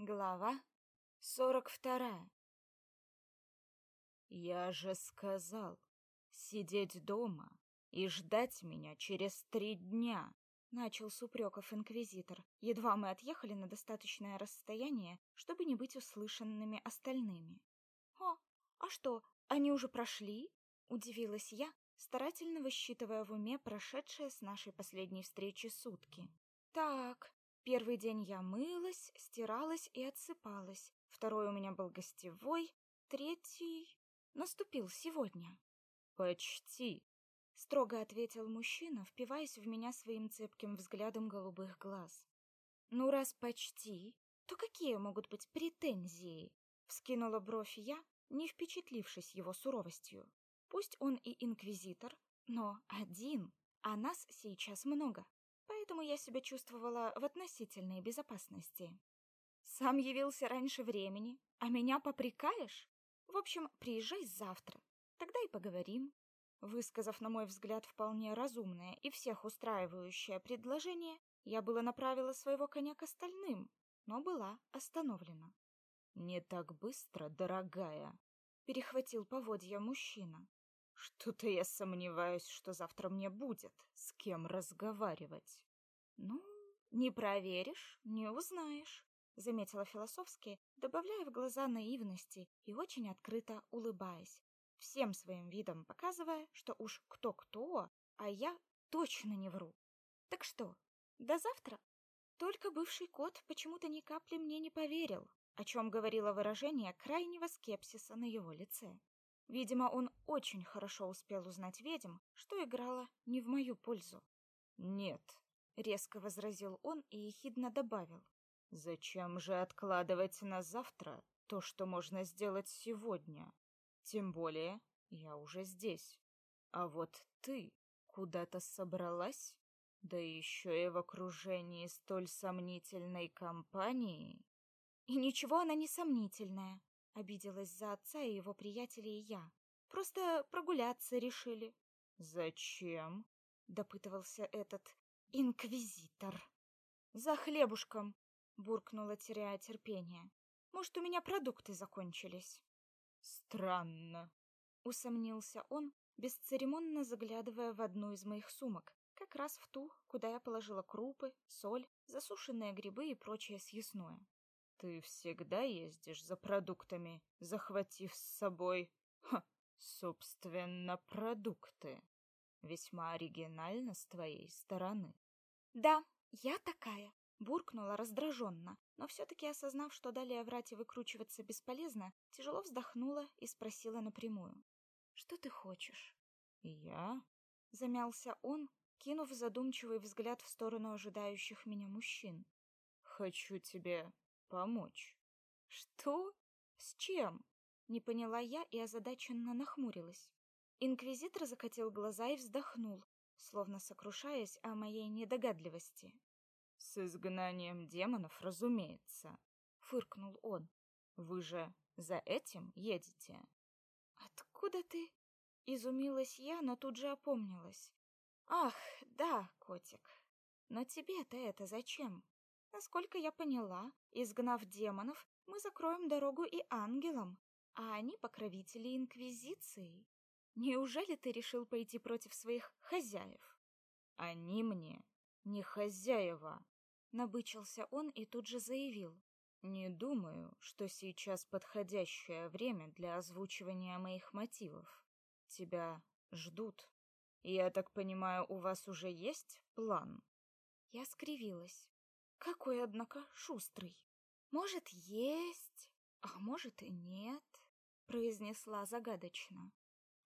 Глава сорок вторая. Я же сказал, сидеть дома и ждать меня через три дня. Начал с упреков инквизитор. Едва мы отъехали на достаточное расстояние, чтобы не быть услышанными остальными. «О, а что, они уже прошли?» — удивилась я, старательно высчитывая в уме прошедшие с нашей последней встречи сутки. «Так, первый день я мылась, стиралась и отсыпалась. Второй у меня был гостевой, третий наступил сегодня». «Почти», строго ответил мужчина, впиваясь в меня своим цепким взглядом голубых глаз. Ну раз почти, то какие могут быть претензии? Вскинула бровь я, не впечатлившись его суровостью. Пусть он и инквизитор, но один, а нас сейчас много. Поэтому я себя чувствовала в относительной безопасности. Сам явился раньше времени, а меня попрекаешь? В общем, приезжай завтра. Тогда и поговорим. Высказав, на мой взгляд, вполне разумное и всех устраивающее предложение, я было направила своего коня к остальным, но была остановлена. «Не так быстро, дорогая!» — перехватил поводья мужчина. «Что-то я сомневаюсь, что завтра мне будет с кем разговаривать». «Ну, не проверишь, не узнаешь», — заметила философски, добавляя в глаза наивности и очень открыто улыбаясь всем своим видом показывая, что уж кто-кто, а я точно не вру. Так что, до завтра? Только бывший кот почему-то ни капли мне не поверил, о чем говорило выражение крайнего скепсиса на его лице. Видимо, он очень хорошо успел узнать ведьм, что играла не в мою пользу. «Нет», — резко возразил он и ехидно добавил. «Зачем же откладывать на завтра то, что можно сделать сегодня? Тем более, я уже здесь. А вот ты куда-то собралась? Да еще и в окружении столь сомнительной компании. И ничего она не сомнительная. Обиделась за отца и его приятелей я. Просто прогуляться решили. Зачем? Допытывался этот инквизитор. За хлебушком, буркнула, теряя терпение. Может, у меня продукты закончились. Странно, усомнился он, бесцеремонно заглядывая в одну из моих сумок, как раз в ту, куда я положила крупы, соль, засушенные грибы и прочее съестное. Ты всегда ездишь за продуктами, захватив с собой, ха, собственно, продукты. Весьма оригинально с твоей стороны. Да, я такая, буркнула раздраженно, но все-таки осознав, что далее врать и выкручиваться бесполезно, тяжело вздохнула и спросила напрямую. «Что ты хочешь?» «Я?» — замялся он, кинув задумчивый взгляд в сторону ожидающих меня мужчин. «Хочу тебе помочь». «Что? С чем?» — не поняла я и озадаченно нахмурилась. Инквизитор закатил глаза и вздохнул, словно сокрушаясь о моей недогадливости. С изгнанием демонов, разумеется, фыркнул он. Вы же за этим едете? Откуда ты? Изумилась я, но тут же опомнилась. Ах, да, котик. Но тебе-то это зачем? Насколько я поняла, изгнав демонов, мы закроем дорогу и ангелам, а они покровители инквизиции. Неужели ты решил пойти против своих хозяев? Они мне не хозяева. Набычился он и тут же заявил. Не думаю, что сейчас подходящее время для озвучивания моих мотивов. Тебя ждут. Я так понимаю, у вас уже есть план? Я скривилась. Какой, однако, шустрый. Может, есть, а может и нет, произнесла загадочно.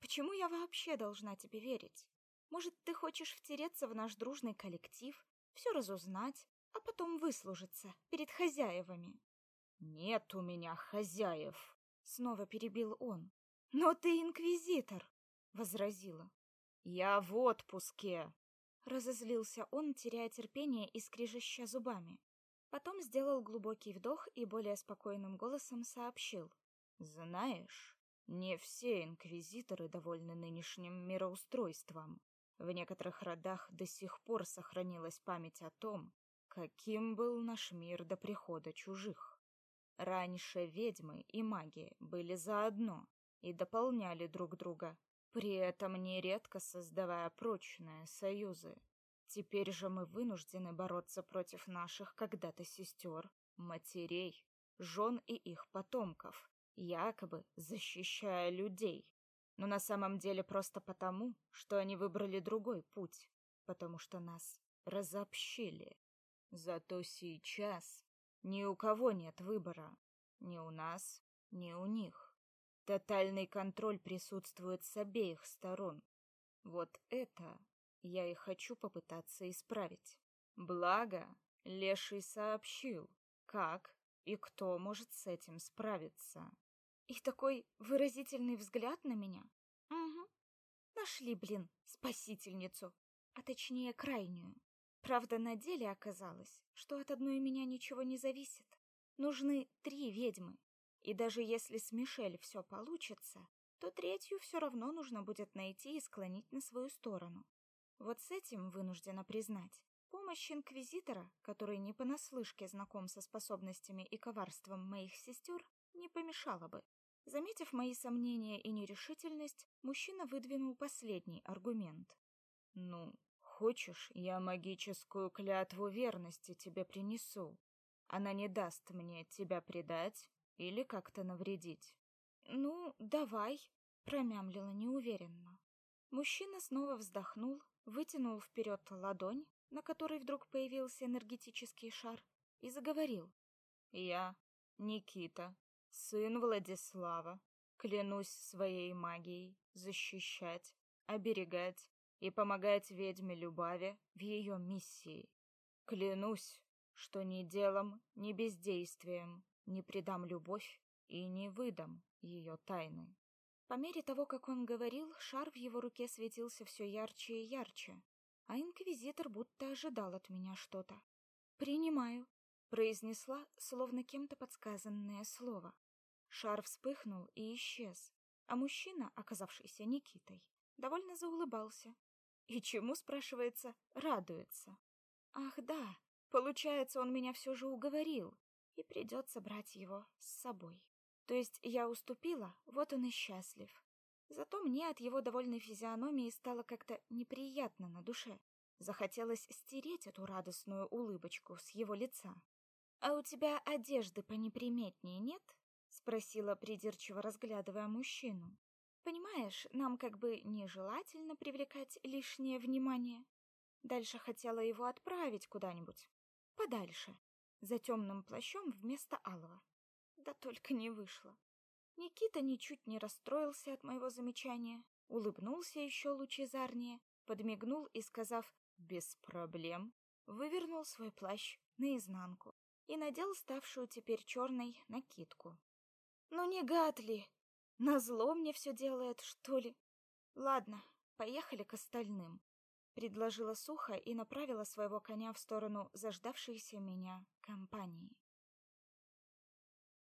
Почему я вообще должна тебе верить? Может, ты хочешь втереться в наш дружный коллектив, все разузнать, а потом выслужиться перед хозяевами. Нет у меня хозяев, снова перебил он. Но ты инквизитор, возразила. Я в отпуске, разозлился он, теряя терпение и скрежеща зубами. Потом сделал глубокий вдох и более спокойным голосом сообщил: "Знаешь, не все инквизиторы довольны нынешним мироустройством. В некоторых родах до сих пор сохранилась память о том, каким был наш мир до прихода чужих. Раньше ведьмы и маги были заодно и дополняли друг друга, при этом нередко создавая прочные союзы. Теперь же мы вынуждены бороться против наших когда-то сестер, матерей, жен и их потомков, якобы защищая людей. Но на самом деле просто потому, что они выбрали другой путь, потому что нас разобщили. Зато сейчас ни у кого нет выбора. Ни у нас, ни у них. Тотальный контроль присутствует с обеих сторон. Вот это я и хочу попытаться исправить. Благо, Леший сообщил, как и кто может с этим справиться. И такой выразительный взгляд на меня. Угу. Нашли, блин, спасительницу, а точнее крайнюю. Правда, на деле оказалось, что от одной меня ничего не зависит. Нужны три ведьмы. И даже если с Мишель все получится, то третью все равно нужно будет найти и склонить на свою сторону. Вот с этим вынуждена признать. Помощь инквизитора, который не понаслышке знаком со способностями и коварством моих сестер, не помешала бы. Заметив мои сомнения и нерешительность, мужчина выдвинул последний аргумент. «Ну, хочешь, я магическую клятву верности тебе принесу. Она не даст мне тебя предать или как-то навредить». «Ну, давай», — промямлила неуверенно. Мужчина снова вздохнул, вытянул вперед ладонь, на которой вдруг появился энергетический шар, и заговорил. «Я, Никита, сын Владислава, клянусь своей магией защищать, оберегать и помогать ведьме Любави в ее миссии. Клянусь, что ни делом, ни бездействием не предам любовь и не выдам ее тайны. По мере того, как он говорил, шар в его руке светился все ярче и ярче, а инквизитор будто ожидал от меня что-то. «Принимаю», — произнесла, словно кем-то подсказанное слово. Шар вспыхнул и исчез, а мужчина, оказавшийся Никитой, довольно заулыбался. И чему, спрашивается, радуется? Ах да, получается, он меня все же уговорил, и придется брать его с собой. То есть я уступила, вот он и счастлив. Зато мне от его довольной физиономии стало как-то неприятно на душе. Захотелось стереть эту радостную улыбочку с его лица. «А у тебя одежды понеприметнее нет?» — спросила, придирчиво разглядывая мужчину. «Понимаешь, нам как бы нежелательно привлекать лишнее внимание. Дальше хотела его отправить куда-нибудь. Подальше. За темным плащом вместо алого. Да только не вышло. Никита ничуть не расстроился от моего замечания, улыбнулся еще лучезарнее, подмигнул и, сказав «без проблем», вывернул свой плащ наизнанку и надел ставшую теперь черной накидку. «Ну не гад ли? Назло мне все делает, что ли? Ладно, поехали к остальным», — предложила сухо и направила своего коня в сторону заждавшейся меня компании.